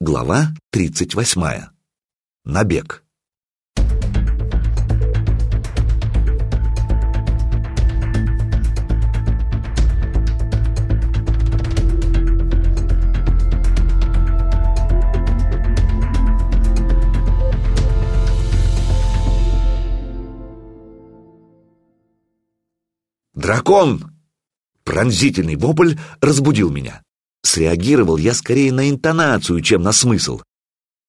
Глава 38. Набег. «Дракон!» Пронзительный вопль разбудил меня. Среагировал я скорее на интонацию, чем на смысл.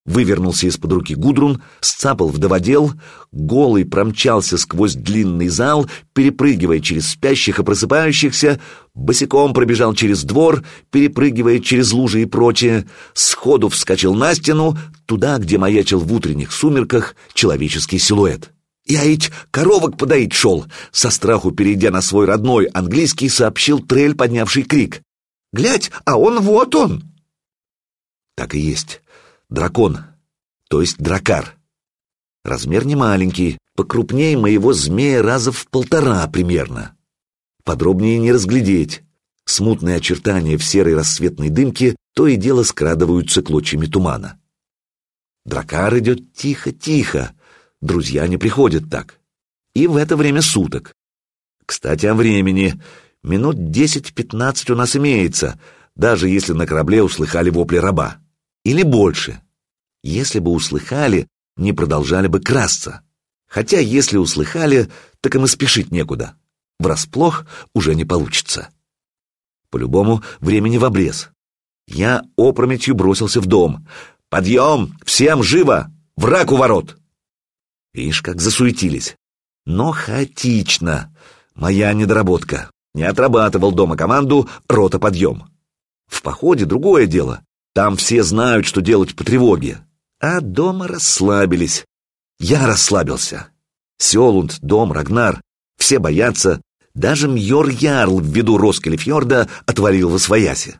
Вывернулся из-под руки Гудрун, сцапал вдоводел, голый промчался сквозь длинный зал, перепрыгивая через спящих и просыпающихся, босиком пробежал через двор, перепрыгивая через лужи и прочее, сходу вскочил на стену, туда, где маячил в утренних сумерках человеческий силуэт. «Я ведь коровок подоить шел!» Со страху, перейдя на свой родной английский, сообщил Трель, поднявший крик. Глядь, а он вот он!» Так и есть. Дракон, то есть дракар. Размер не маленький, покрупнее моего змея раза в полтора примерно. Подробнее не разглядеть. Смутные очертания в серой рассветной дымке то и дело скрадываются клочьями тумана. Дракар идет тихо-тихо, друзья не приходят так. И в это время суток. Кстати, о времени. Минут десять-пятнадцать у нас имеется, даже если на корабле услыхали вопли раба. Или больше. Если бы услыхали, не продолжали бы красться. Хотя, если услыхали, так им и спешить некуда. Врасплох уже не получится. По-любому, времени в обрез. Я опрометью бросился в дом. «Подъем! Всем живо! Враг у ворот!» Ишь, как засуетились. Но хаотично. Моя недоработка. Не отрабатывал дома команду «рота подъем». В походе другое дело. Там все знают, что делать по тревоге. А дома расслабились. Я расслабился. Селунд, дом, Рагнар. Все боятся. Даже Мьор Ярл ввиду Роскелефьорда отвалил во свояси.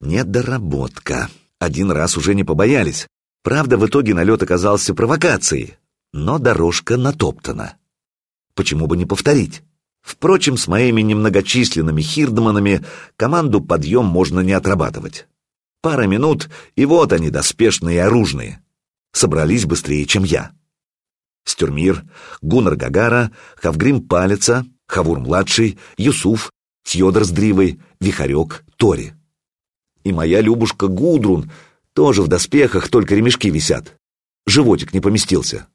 Недоработка. Один раз уже не побоялись. Правда, в итоге налет оказался провокацией. Но дорожка натоптана. Почему бы не повторить? Впрочем, с моими немногочисленными хирдманами команду подъем можно не отрабатывать. Пара минут, и вот они, доспешные и оружные. Собрались быстрее, чем я. Стюрмир, Гуннар Гагара, Хавгрим Палица, Хавур-младший, Юсуф, Тьодор с Дривой, Вихарек, Тори. И моя Любушка Гудрун тоже в доспехах, только ремешки висят. Животик не поместился.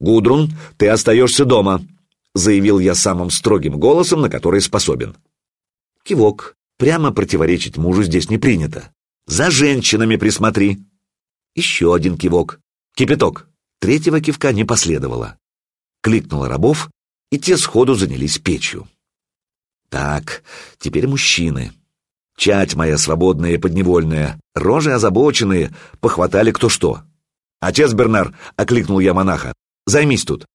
«Гудрун, ты остаешься дома», — заявил я самым строгим голосом, на который способен. Кивок. Прямо противоречить мужу здесь не принято. «За женщинами присмотри!» Еще один кивок. «Кипяток!» Третьего кивка не последовало. Кликнула рабов, и те сходу занялись печью. Так, теперь мужчины. Чать моя свободная и подневольная, рожи озабоченные, похватали кто что. «Отец Бернар!» — окликнул я монаха. «Займись тут!»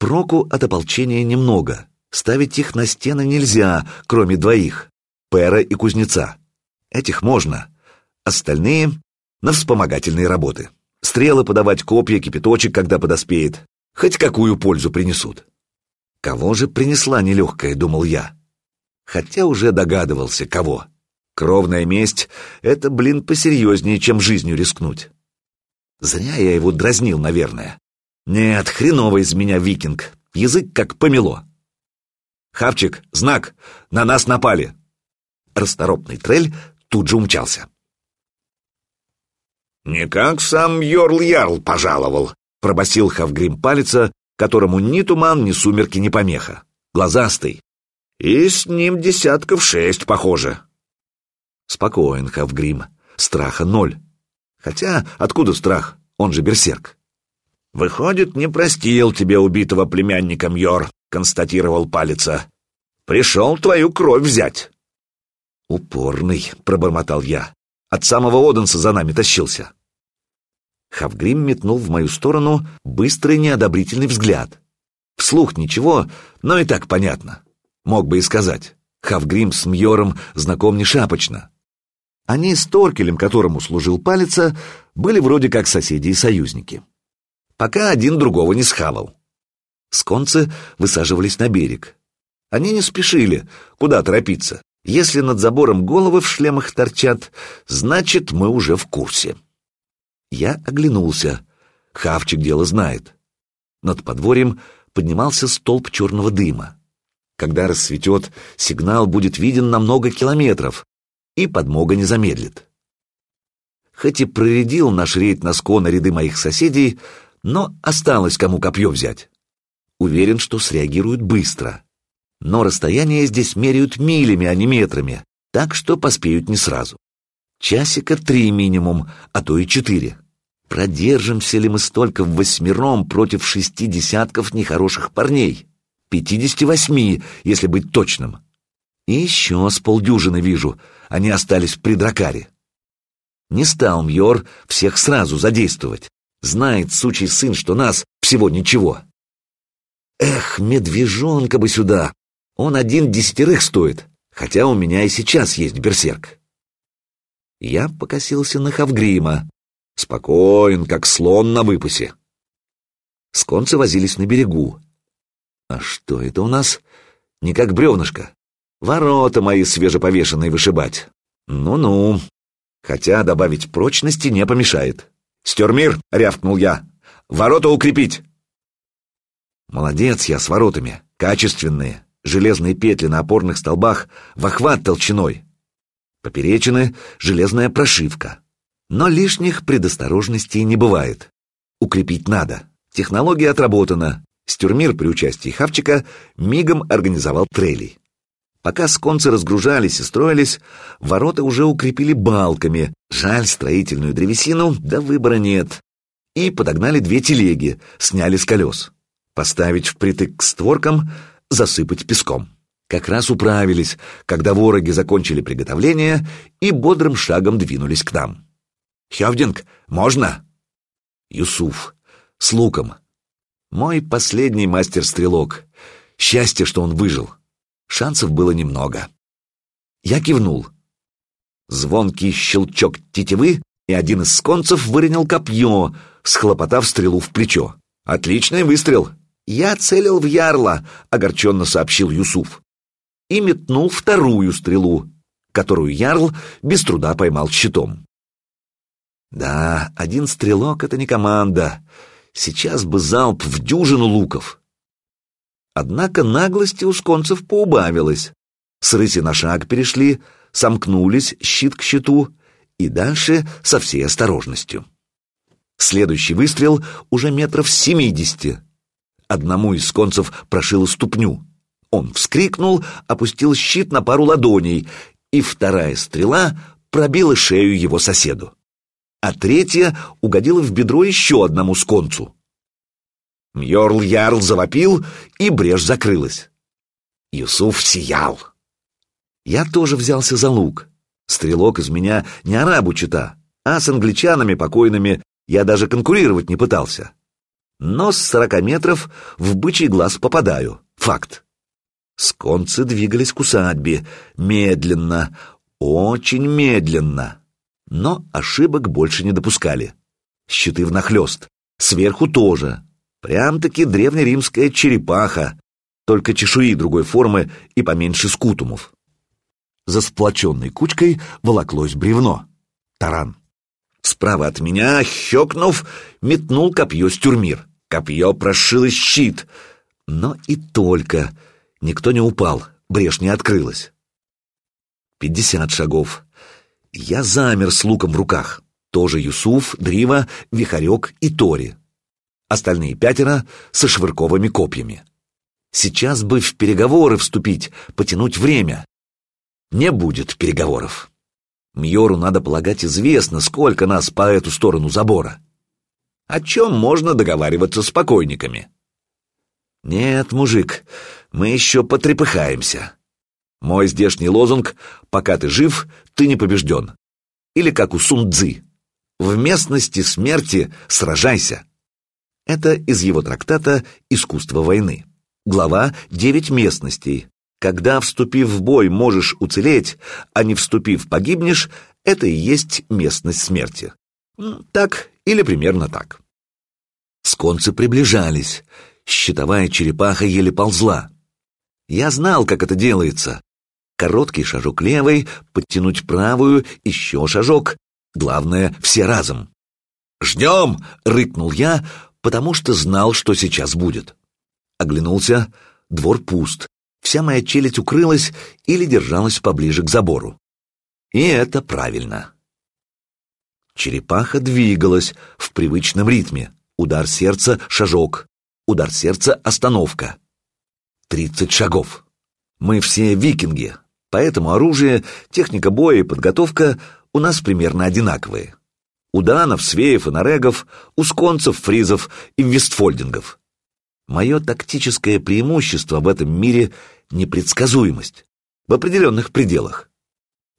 Проку от ополчения немного. Ставить их на стены нельзя, кроме двоих — Пэра и Кузнеца. Этих можно. Остальные — на вспомогательные работы. Стрелы подавать, копья, кипяточек, когда подоспеет. Хоть какую пользу принесут. Кого же принесла нелегкая, думал я. Хотя уже догадывался, кого. Кровная месть — это, блин, посерьезнее, чем жизнью рискнуть. Зря я его дразнил, наверное. Нет, хреновый из меня викинг. Язык как помело. Хавчик, знак, на нас напали. Расторопный трель тут же умчался. «Никак сам Йорл-Ярл пожаловал», — пробасил Хавгрим палица, которому ни туман, ни сумерки, ни помеха. Глазастый. И с ним десятков шесть, похоже. Спокоен, Хавгрим. Страха ноль. Хотя, откуда страх? Он же берсерк. «Выходит, не простил тебе убитого племянника Мьор», — констатировал Палица. «Пришел твою кровь взять». «Упорный», — пробормотал я. «От самого Оденса за нами тащился». Хавгрим метнул в мою сторону быстрый неодобрительный взгляд. Вслух ничего, но и так понятно. Мог бы и сказать. Хавгрим с Мьором знаком не шапочно. Они с Торкелем, которому служил Палица, были вроде как соседи и союзники пока один другого не схавал. Сконцы высаживались на берег. Они не спешили, куда торопиться. Если над забором головы в шлемах торчат, значит, мы уже в курсе. Я оглянулся. Хавчик дело знает. Над подворьем поднимался столб черного дыма. Когда рассветет, сигнал будет виден на много километров, и подмога не замедлит. Хоть и проредил наш рейд на скона ряды моих соседей, но осталось кому копье взять. Уверен, что среагируют быстро. Но расстояние здесь меряют милями, а не метрами, так что поспеют не сразу. Часика три минимум, а то и четыре. Продержимся ли мы столько в восьмером против шести десятков нехороших парней? Пятидесяти восьми, если быть точным. И еще с полдюжины вижу, они остались при дракаре. Не стал Мьор всех сразу задействовать. Знает сучий сын, что нас всего ничего. Эх, медвежонка бы сюда. Он один десятерых стоит, хотя у меня и сейчас есть берсерк. Я покосился на Хавгрима. Спокоен, как слон на выпасе. Сконцы возились на берегу. А что это у нас? Не как бревнышко. Ворота мои свежеповешенные вышибать. Ну-ну. Хотя добавить прочности не помешает. «Стермир!» — рявкнул я. «Ворота укрепить!» Молодец я с воротами. Качественные. Железные петли на опорных столбах в охват толщиной. Поперечины — железная прошивка. Но лишних предосторожностей не бывает. Укрепить надо. Технология отработана. Стюрмир при участии Хавчика мигом организовал трели. Пока сконцы разгружались и строились, ворота уже укрепили балками. Жаль, строительную древесину, да выбора нет. И подогнали две телеги, сняли с колес. Поставить впритык к створкам, засыпать песком. Как раз управились, когда вороги закончили приготовление и бодрым шагом двинулись к нам. «Хевдинг, можно?» Юсуф. С луком. Мой последний мастер-стрелок. Счастье, что он выжил. Шансов было немного. Я кивнул. Звонкий щелчок тетивы, и один из сконцев выронил копье, схлопотав стрелу в плечо. «Отличный выстрел!» «Я целил в ярло», — огорченно сообщил Юсуф и метнул вторую стрелу, которую Ярл без труда поймал щитом. Да, один стрелок — это не команда. Сейчас бы залп в дюжину луков. Однако наглости у сконцев поубавилось. С рыси на шаг перешли, сомкнулись щит к щиту и дальше со всей осторожностью. Следующий выстрел уже метров семидесяти. Одному из сконцев прошило ступню. Он вскрикнул, опустил щит на пару ладоней, и вторая стрела пробила шею его соседу. А третья угодила в бедро еще одному сконцу. Мьорл Ярл завопил, и брешь закрылась. Юсуф сиял. Я тоже взялся за лук. Стрелок из меня не арабу чита, а с англичанами покойными я даже конкурировать не пытался. Но с сорока метров в бычий глаз попадаю. Факт. Сконцы двигались к усадьбе, медленно, очень медленно. Но ошибок больше не допускали. Щиты внахлёст, сверху тоже. Прям-таки древнеримская черепаха, только чешуи другой формы и поменьше скутумов. За сплоченной кучкой волоклось бревно. Таран. Справа от меня, щекнув, метнул копье стюрмир. Копье прошило щит. Но и только... Никто не упал, брешь не открылась. Пятьдесят шагов. Я замер с луком в руках. Тоже Юсуф, Дрива, Вихарек и Тори. Остальные пятеро со швырковыми копьями. Сейчас бы в переговоры вступить, потянуть время. Не будет переговоров. Мьору, надо полагать, известно, сколько нас по эту сторону забора. О чем можно договариваться с покойниками? Нет, мужик, мы еще потрепыхаемся. Мой здешний лозунг «Пока ты жив, ты не побежден». Или как у Сун-Дзы «В местности смерти сражайся». Это из его трактата «Искусство войны». Глава «Девять местностей». Когда, вступив в бой, можешь уцелеть, а не вступив, погибнешь, это и есть местность смерти. Так или примерно так. Сконцы приближались. Щитовая черепаха еле ползла. Я знал, как это делается. Короткий шажок левой, подтянуть правую, еще шажок. Главное, все разом. «Ждем!» — рыкнул я, потому что знал, что сейчас будет. Оглянулся, двор пуст, вся моя челюсть укрылась или держалась поближе к забору. И это правильно. Черепаха двигалась в привычном ритме. Удар сердца — шажок. Удар сердца — остановка. Тридцать шагов. Мы все викинги, поэтому оружие, техника боя и подготовка у нас примерно одинаковые. У данов, свеев и нарегов, у сконцев, фризов и вестфольдингов. Мое тактическое преимущество в этом мире — непредсказуемость. В определенных пределах.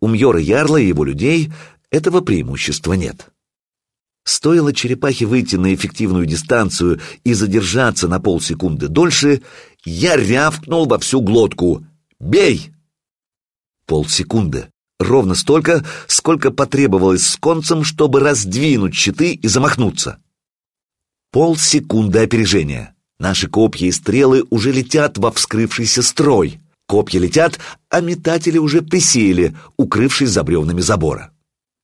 У Мьора Ярла и его людей этого преимущества нет. Стоило черепахе выйти на эффективную дистанцию и задержаться на полсекунды дольше, я рявкнул во всю глотку «Бей!» Полсекунды. Ровно столько, сколько потребовалось с концем, чтобы раздвинуть щиты и замахнуться. Полсекунды опережения. Наши копья и стрелы уже летят во вскрывшийся строй. Копья летят, а метатели уже присели, укрывшись за бревнами забора.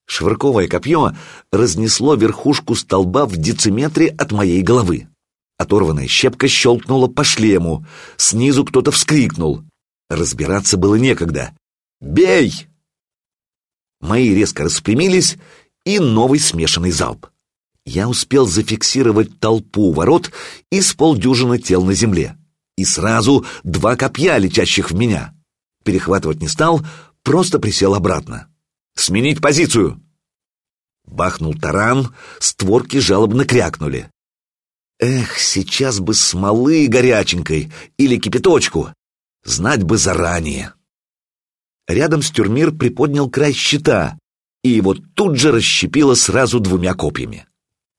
Швырковое копье разнесло верхушку столба в дециметре от моей головы. Оторванная щепка щелкнула по шлему. Снизу кто-то вскрикнул. Разбираться было некогда. «Бей!» Мои резко распрямились, и новый смешанный залп. Я успел зафиксировать толпу ворот и с полдюжины тел на земле. И сразу два копья, летящих в меня. Перехватывать не стал, просто присел обратно. «Сменить позицию!» Бахнул таран, створки жалобно крякнули. Эх, сейчас бы смолы горяченькой или кипяточку. Знать бы заранее. Рядом с тюрмир приподнял край щита, и его тут же расщепило сразу двумя копьями.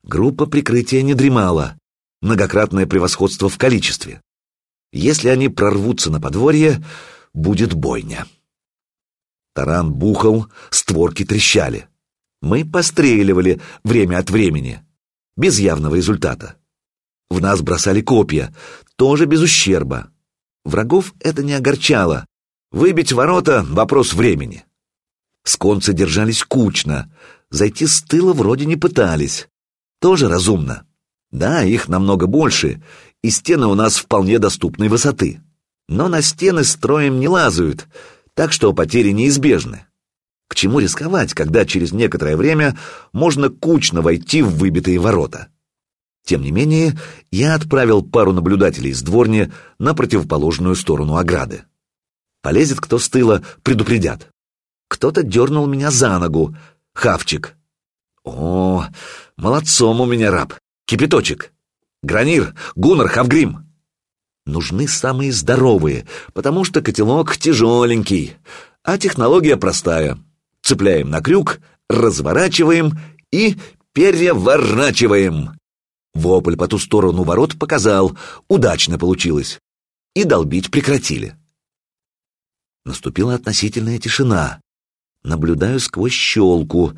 Группа прикрытия не дремала. Многократное превосходство в количестве. Если они прорвутся на подворье, будет бойня. Таран бухал, створки трещали. Мы постреливали время от времени, без явного результата. В нас бросали копья, тоже без ущерба. Врагов это не огорчало. Выбить ворота — вопрос времени. Сконцы держались кучно, зайти с тыла вроде не пытались. Тоже разумно. Да, их намного больше, и стены у нас вполне доступной высоты. Но на стены строем не лазают, так что потери неизбежны. К чему рисковать, когда через некоторое время можно кучно войти в выбитые ворота? Тем не менее, я отправил пару наблюдателей из дворни на противоположную сторону ограды. Полезет кто с тыла, предупредят. Кто-то дернул меня за ногу. Хавчик. О, молодцом у меня раб. Кипяточек. Гранир, Гуннар, Хавгрим. Нужны самые здоровые, потому что котелок тяжеленький, а технология простая. Цепляем на крюк, разворачиваем и переворачиваем. Вопль по ту сторону ворот показал, удачно получилось. И долбить прекратили. Наступила относительная тишина. Наблюдаю сквозь щелку.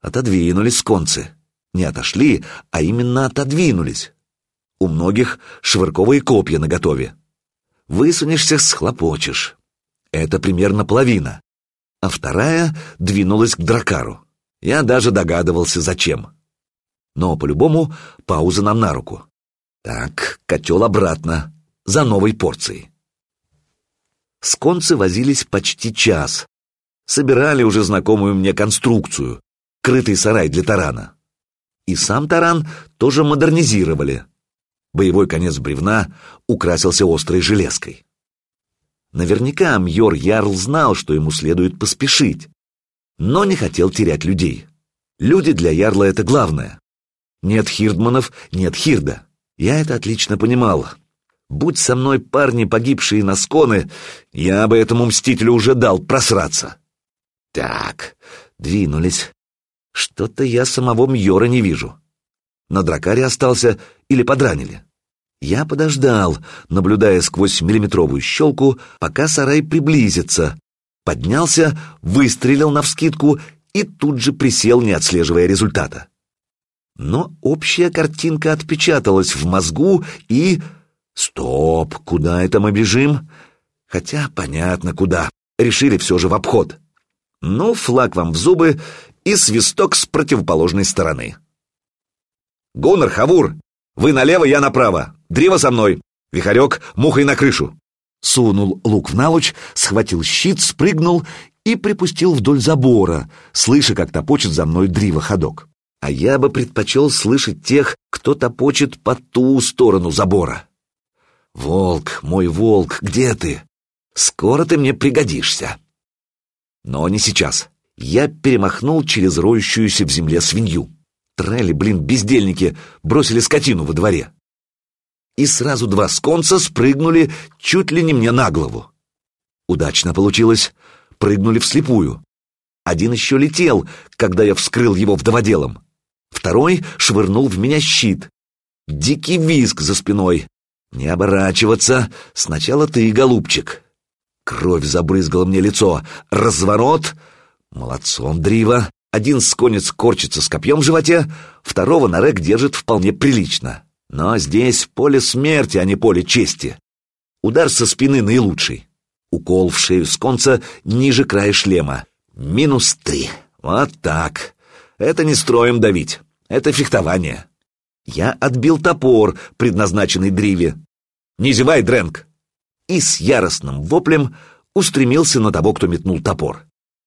Отодвинулись сконцы. Не отошли, а именно отодвинулись. У многих швырковые копья наготове. Высунешься, схлопочешь. Это примерно половина. А вторая двинулась к дракару. Я даже догадывался, зачем. Но, по-любому, пауза нам на руку. Так, котел обратно, за новой порцией. Сконцы возились почти час. Собирали уже знакомую мне конструкцию, крытый сарай для тарана. И сам таран тоже модернизировали. Боевой конец бревна украсился острой железкой. Наверняка Мьор Ярл знал, что ему следует поспешить, но не хотел терять людей. Люди для Ярла — это главное. Нет хирдманов, нет хирда. Я это отлично понимал. Будь со мной парни, погибшие на сконы, я бы этому мстителю уже дал просраться. Так, двинулись. Что-то я самого Мьора не вижу. На дракаре остался или подранили. Я подождал, наблюдая сквозь миллиметровую щелку, пока сарай приблизится. Поднялся, выстрелил навскидку и тут же присел, не отслеживая результата но общая картинка отпечаталась в мозгу и... Стоп, куда это мы бежим? Хотя понятно куда. Решили все же в обход. Ну, флаг вам в зубы и свисток с противоположной стороны. «Гуннер, Хавур! Вы налево, я направо! Дриво со мной! Вихарек, мухой на крышу!» Сунул лук в налуч, схватил щит, спрыгнул и припустил вдоль забора, слыша, как топочет за мной дрива ходок. А я бы предпочел слышать тех, кто топочет по ту сторону забора. «Волк, мой волк, где ты? Скоро ты мне пригодишься!» Но не сейчас. Я перемахнул через роющуюся в земле свинью. Трелли, блин, бездельники, бросили скотину во дворе. И сразу два сконца спрыгнули чуть ли не мне на голову. Удачно получилось. Прыгнули вслепую. Один еще летел, когда я вскрыл его вдоводелом. Второй швырнул в меня щит. Дикий визг за спиной. Не оборачиваться. Сначала ты, голубчик. Кровь забрызгала мне лицо. Разворот. Молодцом, Дрива. Один сконец корчится с копьем в животе, второго Нарек держит вполне прилично. Но здесь поле смерти, а не поле чести. Удар со спины наилучший. Укол в шею сконца ниже края шлема. Минус три. Вот так. Это не строем давить. Это фехтование. Я отбил топор, предназначенный Дриве. «Не зевай, Дрэнк!» И с яростным воплем устремился на того, кто метнул топор.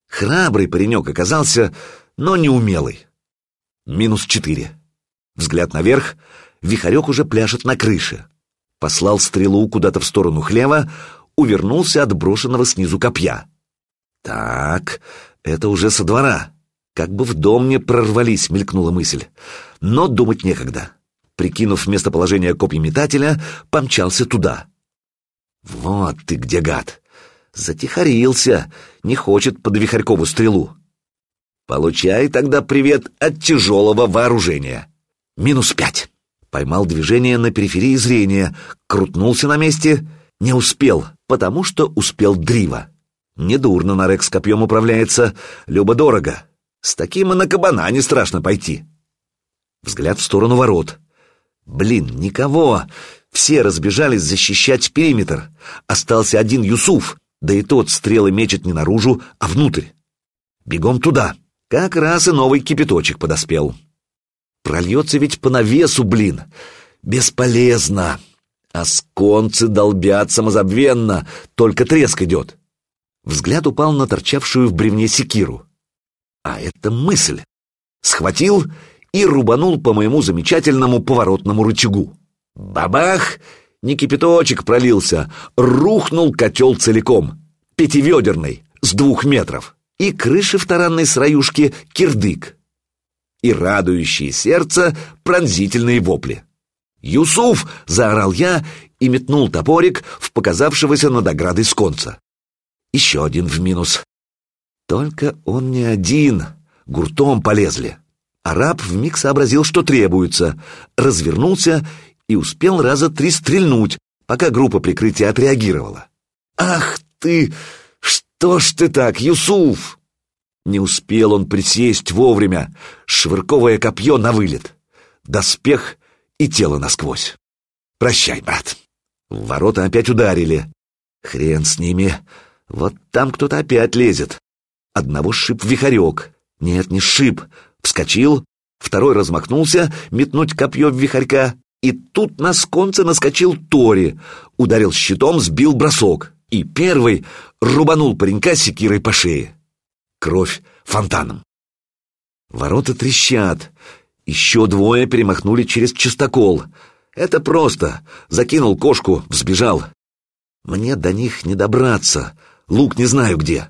Храбрый паренек оказался, но неумелый. Минус четыре. Взгляд наверх, вихарек уже пляшет на крыше. Послал стрелу куда-то в сторону хлева, увернулся от брошенного снизу копья. Так, это уже со двора. Как бы в дом не прорвались, мелькнула мысль. Но думать некогда. Прикинув местоположение копьеметателя, помчался туда. Вот ты где, гад! Затихарился, не хочет под Вихарькову стрелу. Получай тогда привет от тяжелого вооружения. Минус пять. Поймал движение на периферии зрения, крутнулся на месте, не успел, потому что успел Дрива. Недурно Нарек с копьем управляется, любо-дорого. С таким и на кабана не страшно пойти. Взгляд в сторону ворот. Блин, никого. Все разбежались защищать периметр. Остался один Юсуф, да и тот стрелы мечет не наружу, а внутрь. Бегом туда. Как раз и новый кипяточек подоспел. Прольется ведь по навесу, блин. Бесполезно. А сконцы долбят самозабвенно, только треск идет. Взгляд упал на торчавшую в бревне секиру. А это мысль. Схватил и рубанул по моему замечательному поворотному рычагу. Бабах! Не кипяточек пролился, рухнул котел целиком, пятиведерный, с двух метров, и крыши в таранной сраюшке кирдык, и радующие сердце пронзительные вопли. «Юсуф!» — заорал я и метнул топорик в показавшегося над оградой сконца. Еще один в минус. Только он не один, гуртом полезли. Араб вмиг сообразил, что требуется, развернулся и успел раза три стрельнуть, пока группа прикрытия отреагировала. «Ах ты! Что ж ты так, Юсуф?» Не успел он присесть вовремя, швырковое копье на вылет, доспех и тело насквозь. «Прощай, брат!» В ворота опять ударили. Хрен с ними. Вот там кто-то опять лезет. Одного шип вихарек. Нет, не шип. Вскочил, второй размахнулся, метнуть копье в вихарька, и тут на сконце наскочил Тори, ударил щитом, сбил бросок, и первый рубанул паренька секирой по шее. Кровь фонтаном. Ворота трещат. Еще двое перемахнули через чистокол. Это просто. Закинул кошку, взбежал. Мне до них не добраться. Лук не знаю где.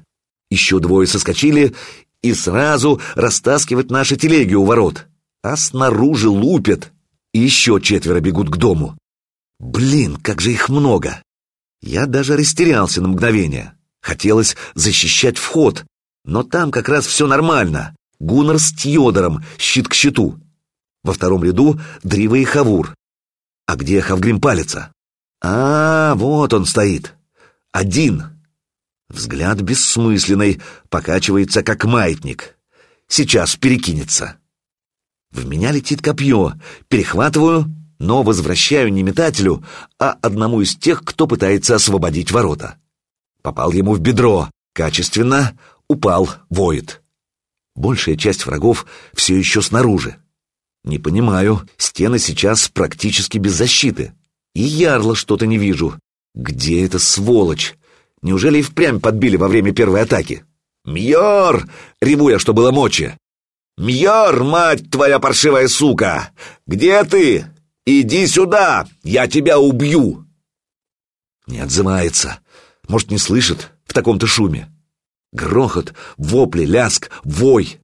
Еще двое соскочили и сразу растаскивать наши телеги у ворот. А снаружи лупят и еще четверо бегут к дому. Блин, как же их много! Я даже растерялся на мгновение. Хотелось защищать вход, но там как раз все нормально. Гуннер с Тьодором, щит к щиту. Во втором ряду Дрива и Хавур. А где Хавгрим палится? А, вот он стоит. Один. Взгляд бессмысленный, покачивается как маятник. Сейчас перекинется. В меня летит копье, перехватываю, но возвращаю не метателю, а одному из тех, кто пытается освободить ворота. Попал ему в бедро, качественно, упал, воет. Большая часть врагов все еще снаружи. Не понимаю, стены сейчас практически без защиты. И ярла что-то не вижу. Где эта сволочь? Неужели и впрямь подбили во время первой атаки? «Мьор!» — реву я, что было мочи. «Мьор, мать твоя паршивая сука! Где ты? Иди сюда! Я тебя убью!» Не отзывается. Может, не слышит в таком-то шуме. Грохот, вопли, ляск, вой.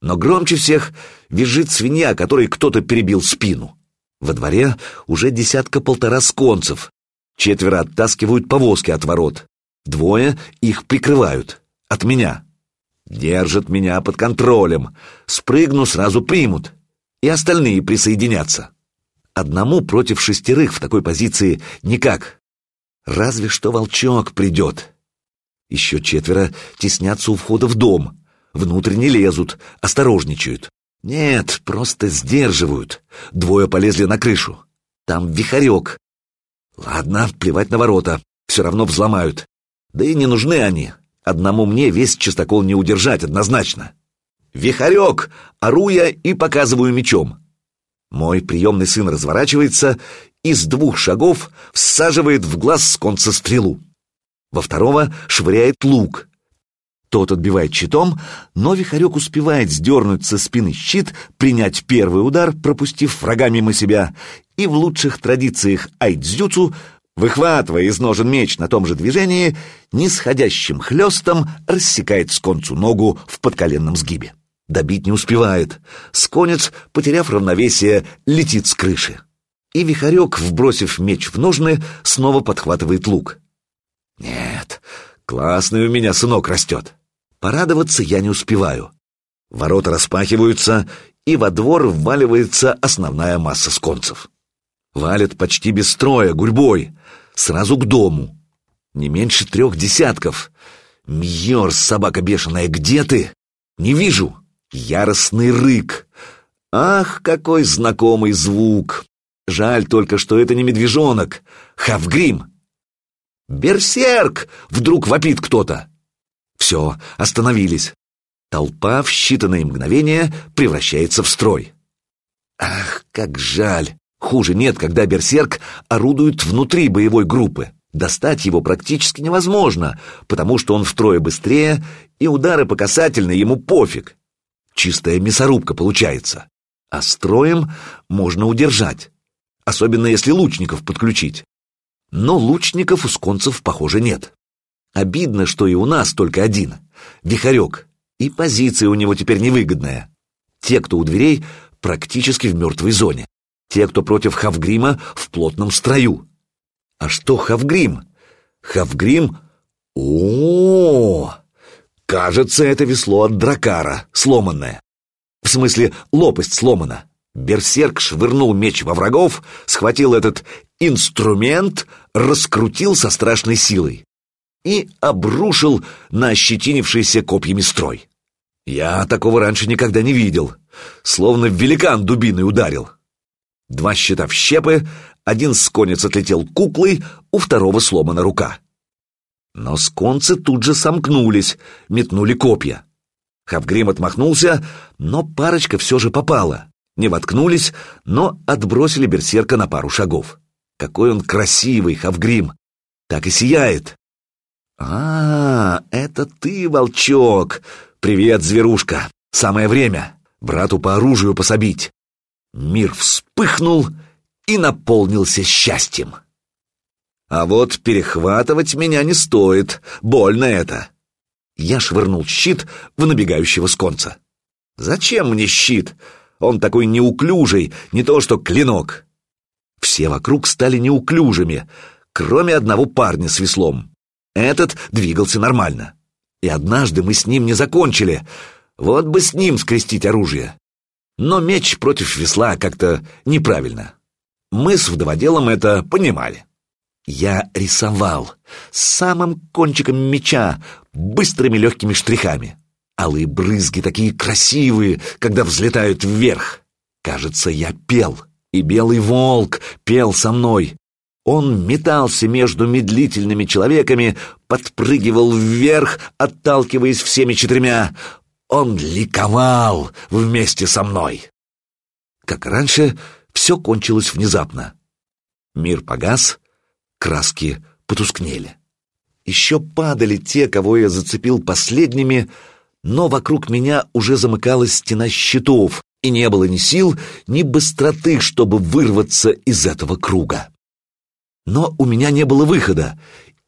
Но громче всех визжит свинья, которой кто-то перебил спину. Во дворе уже десятка-полтора сконцев. Четверо оттаскивают повозки от ворот. Двое их прикрывают. От меня. Держат меня под контролем. Спрыгну, сразу примут. И остальные присоединятся. Одному против шестерых в такой позиции никак. Разве что волчок придет. Еще четверо теснятся у входа в дом. Внутрь не лезут, осторожничают. Нет, просто сдерживают. Двое полезли на крышу. Там вихарек. Ладно, плевать на ворота. Все равно взломают. Да и не нужны они. Одному мне весь чистокол не удержать однозначно. Вихарек! Оруя и показываю мечом. Мой приемный сын разворачивается и с двух шагов всаживает в глаз с конца стрелу. Во второго швыряет лук. Тот отбивает щитом, но Вихарек успевает сдернуть со спины щит, принять первый удар, пропустив врага мимо себя, и в лучших традициях айдзюцу, выхватывая из ножен меч на том же движении, нисходящим хлестом рассекает сконцу ногу в подколенном сгибе. Добить не успевает. Сконец, потеряв равновесие, летит с крыши. И Вихарек, вбросив меч в ножны, снова подхватывает лук. Нет, классный у меня сынок растет. Порадоваться я не успеваю. Ворота распахиваются, и во двор вваливается основная масса сконцев. Валят почти без строя, гурьбой, сразу к дому. Не меньше трех десятков. Мьер, собака бешеная, где ты? Не вижу. Яростный рык. Ах, какой знакомый звук! Жаль только, что это не медвежонок. Хавгрим. «Берсерк!» — вдруг вопит кто-то. Все, остановились. Толпа в считанные мгновения превращается в строй. Ах, как жаль! Хуже нет, когда берсерк орудует внутри боевой группы. Достать его практически невозможно, потому что он втрое быстрее, и удары по касательной ему пофиг. Чистая мясорубка получается. А строем можно удержать, особенно если лучников подключить. Но лучников у сконцев, похоже, нет. Обидно, что и у нас только один — Вихарек, и позиция у него теперь невыгодная. Те, кто у дверей, практически в мертвой зоне. Те, кто против Хавгрима, в плотном строю. А что Хавгрим? Хавгрим... О, -о, -о! Кажется, это весло от дракара, сломанное. В смысле, лопасть сломана. Берсерк швырнул меч во врагов, схватил этот инструмент, раскрутил со страшной силой и обрушил на ощетинившийся копьями строй. Я такого раньше никогда не видел, словно великан дубиной ударил. Два щита в щепы, один сконец отлетел куклой, у второго сломана рука. Но сконцы тут же сомкнулись, метнули копья. Хавгрим отмахнулся, но парочка все же попала. Не воткнулись, но отбросили берсерка на пару шагов. Какой он красивый, Хавгрим! Так и сияет. А, это ты, волчок! Привет, зверушка! Самое время! Брату по оружию пособить! Мир вспыхнул и наполнился счастьем. А вот перехватывать меня не стоит, больно это. Я швырнул щит в набегающего сконца. Зачем мне щит? Он такой неуклюжий, не то что клинок. Все вокруг стали неуклюжими, кроме одного парня с веслом. Этот двигался нормально. И однажды мы с ним не закончили. Вот бы с ним скрестить оружие. Но меч против весла как-то неправильно. Мы с вдоводелом это понимали. Я рисовал самым кончиком меча, быстрыми легкими штрихами. Алые брызги такие красивые, когда взлетают вверх. Кажется, я пел, и белый волк пел со мной. Он метался между медлительными человеками, подпрыгивал вверх, отталкиваясь всеми четырьмя. Он ликовал вместе со мной. Как раньше, все кончилось внезапно. Мир погас, краски потускнели. Еще падали те, кого я зацепил последними, но вокруг меня уже замыкалась стена щитов, и не было ни сил, ни быстроты, чтобы вырваться из этого круга. Но у меня не было выхода,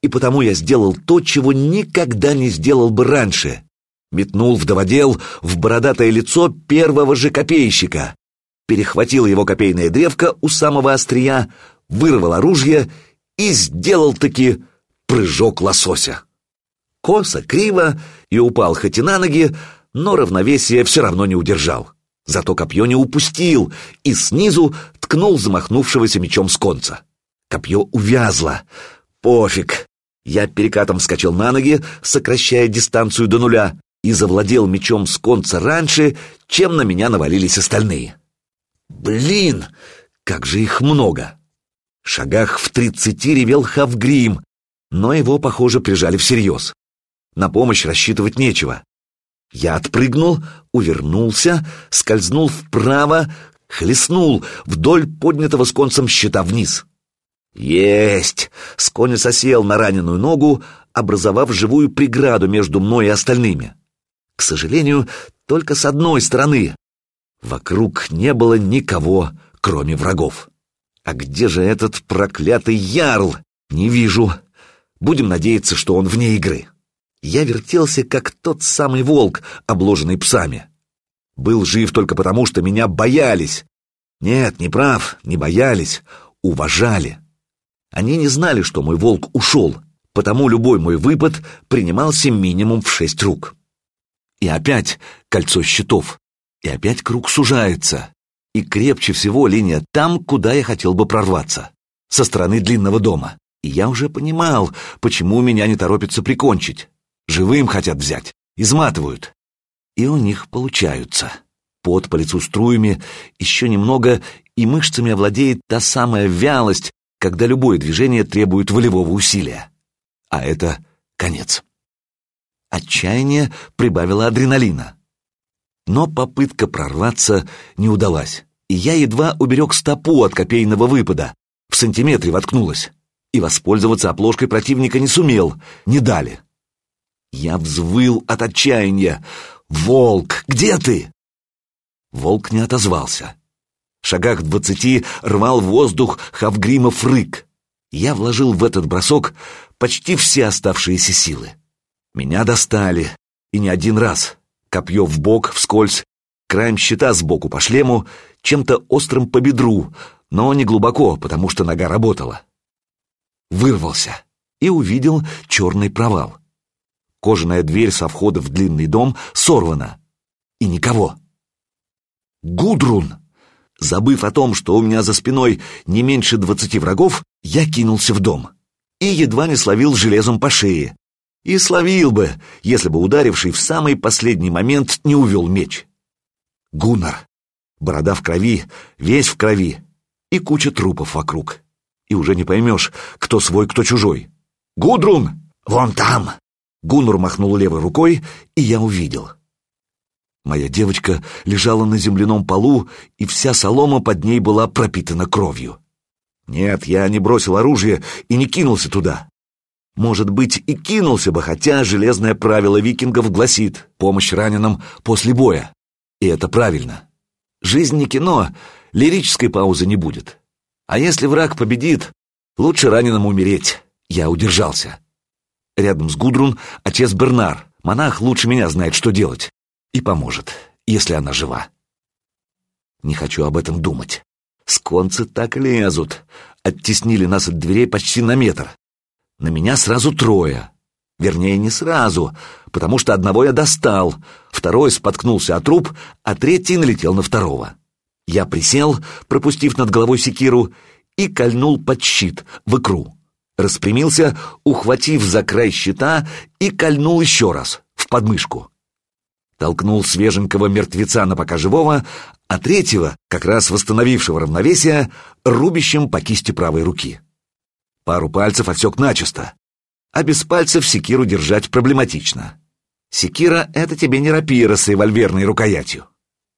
и потому я сделал то, чего никогда не сделал бы раньше. Метнул вдоводел в бородатое лицо первого же копейщика, перехватил его копейное древко у самого острия, вырвал оружие и сделал-таки прыжок лосося. Косо, криво и упал хоть и на ноги, но равновесие все равно не удержал. Зато копье не упустил и снизу ткнул замахнувшегося мечом с конца. Копье увязло. Пофиг. Я перекатом вскочил на ноги, сокращая дистанцию до нуля, и завладел мечом с конца раньше, чем на меня навалились остальные. Блин, как же их много! шагах в тридцати ревел Хавгрим, но его, похоже, прижали всерьез. На помощь рассчитывать нечего. Я отпрыгнул, увернулся, скользнул вправо, хлестнул вдоль поднятого с концем щита вниз. Есть! Сконец осел на раненую ногу, образовав живую преграду между мной и остальными. К сожалению, только с одной стороны. Вокруг не было никого, кроме врагов. А где же этот проклятый ярл? Не вижу. Будем надеяться, что он вне игры. Я вертелся, как тот самый волк, обложенный псами. Был жив только потому, что меня боялись. Нет, не прав, не боялись, уважали. Они не знали, что мой волк ушел, потому любой мой выпад принимался минимум в шесть рук. И опять кольцо щитов, и опять круг сужается. И крепче всего линия там, куда я хотел бы прорваться, со стороны длинного дома. И я уже понимал, почему меня не торопятся прикончить. Живым хотят взять, изматывают. И у них получаются. Пот по лицу струями, еще немного, и мышцами овладеет та самая вялость, когда любое движение требует волевого усилия. А это конец. Отчаяние прибавило адреналина. Но попытка прорваться не удалась, и я едва уберег стопу от копейного выпада. В сантиметре воткнулась. И воспользоваться оплошкой противника не сумел, не дали. Я взвыл от отчаяния. «Волк, где ты?» Волк не отозвался. В шагах двадцати рвал воздух Хавгримов рык. Я вложил в этот бросок почти все оставшиеся силы. Меня достали, и не один раз копье в бок, вскользь, краем щита сбоку по шлему, чем-то острым по бедру, но не глубоко, потому что нога работала. Вырвался и увидел черный провал. Кожаная дверь со входа в длинный дом сорвана. И никого. Гудрун! Забыв о том, что у меня за спиной не меньше двадцати врагов, я кинулся в дом и едва не словил железом по шее, и словил бы, если бы ударивший в самый последний момент не увел меч. Гуннар. Борода в крови, весь в крови. И куча трупов вокруг. И уже не поймешь, кто свой, кто чужой. «Гудрун! Вон там!» Гуннар махнул левой рукой, и я увидел. Моя девочка лежала на земляном полу, и вся солома под ней была пропитана кровью. Нет, я не бросил оружие и не кинулся туда. Может быть, и кинулся бы, хотя железное правило викингов гласит «помощь раненым после боя». И это правильно. Жизнь не кино, лирической паузы не будет. А если враг победит, лучше раненым умереть. Я удержался. Рядом с Гудрун отец Бернар, монах лучше меня знает, что делать. И поможет, если она жива. Не хочу об этом думать. Сконцы так лезут. Оттеснили нас от дверей почти на метр. На меня сразу трое. Вернее, не сразу, потому что одного я достал, второй споткнулся о труп, а третий налетел на второго. Я присел, пропустив над головой секиру, и кольнул под щит, в икру. Распрямился, ухватив за край щита, и кольнул еще раз, в подмышку. Толкнул свеженького мертвеца на пока живого, а третьего, как раз восстановившего равновесие, рубящим по кисти правой руки. Пару пальцев отсек начисто. А без пальцев секиру держать проблематично. Секира — это тебе не рапира с револьверной рукоятью.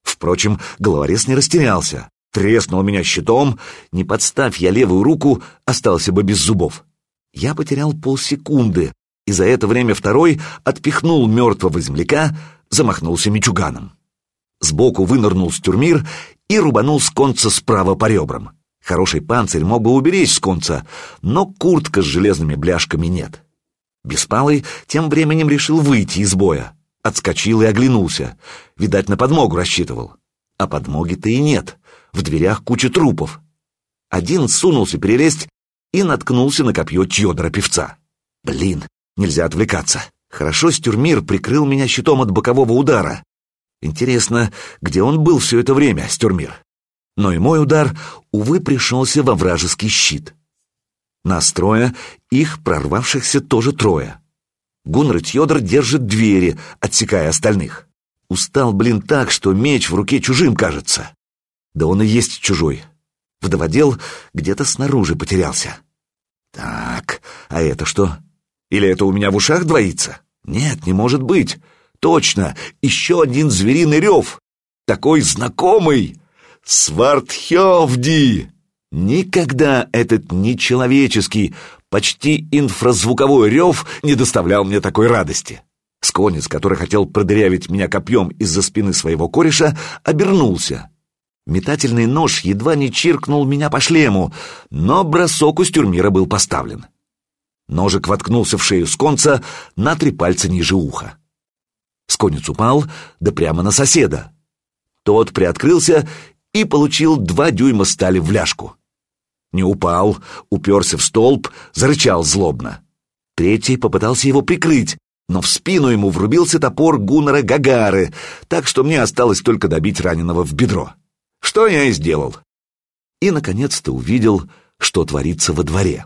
Впрочем, головорез не растерялся. треснул меня щитом, не подставь я левую руку, остался бы без зубов. Я потерял полсекунды, и за это время второй отпихнул мертвого земляка, замахнулся мечуганом. Сбоку вынырнул стюрмир и рубанул с конца справа по ребрам. Хороший панцирь мог бы уберечь сконца, но куртка с железными бляшками нет. Беспалый тем временем решил выйти из боя. Отскочил и оглянулся. Видать, на подмогу рассчитывал. А подмоги-то и нет. В дверях куча трупов. Один сунулся перелезть и наткнулся на копье Чьодора-певца. Блин, нельзя отвлекаться. Хорошо Стюрмир прикрыл меня щитом от бокового удара. Интересно, где он был все это время, Стюрмир? Но и мой удар, увы, пришелся во вражеский щит. Нас трое, их прорвавшихся тоже трое. Гуннер Тьодор держит двери, отсекая остальных. Устал, блин, так, что меч в руке чужим кажется. Да он и есть чужой. Вдоводел где-то снаружи потерялся. Так, а это что? Или это у меня в ушах двоится? Нет, не может быть. Точно, еще один звериный рев. Такой знакомый. Свартхевди! Никогда этот нечеловеческий, почти инфразвуковой рев не доставлял мне такой радости. Сконец, который хотел продырявить меня копьем из-за спины своего кореша, обернулся. Метательный нож едва не чиркнул меня по шлему, но бросок у стюрмира был поставлен. Ножик воткнулся в шею сконца на три пальца ниже уха. Сконец упал, да прямо на соседа. Тот приоткрылся и получил два дюйма стали в ляжку. Не упал, уперся в столб, зарычал злобно. Третий попытался его прикрыть, но в спину ему врубился топор Гуннера Гагары, так что мне осталось только добить раненого в бедро. Что я и сделал. И, наконец-то, увидел, что творится во дворе.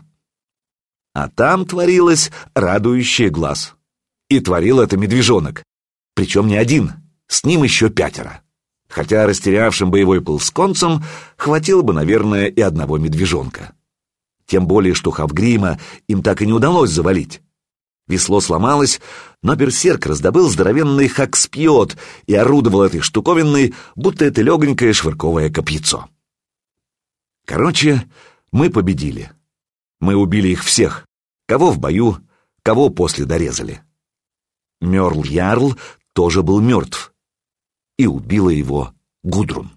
А там творилось радующее глаз. И творил это медвежонок. Причем не один, с ним еще пятеро хотя растерявшим боевой пыл с концем хватило бы, наверное, и одного медвежонка. Тем более, что Хавгрима им так и не удалось завалить. Весло сломалось, но берсерк раздобыл здоровенный хакспьет и орудовал этой штуковиной, будто это легонькое швырковое копьецо. Короче, мы победили. Мы убили их всех, кого в бою, кого после дорезали. Мерл Ярл тоже был мертв и убила его Гудрун.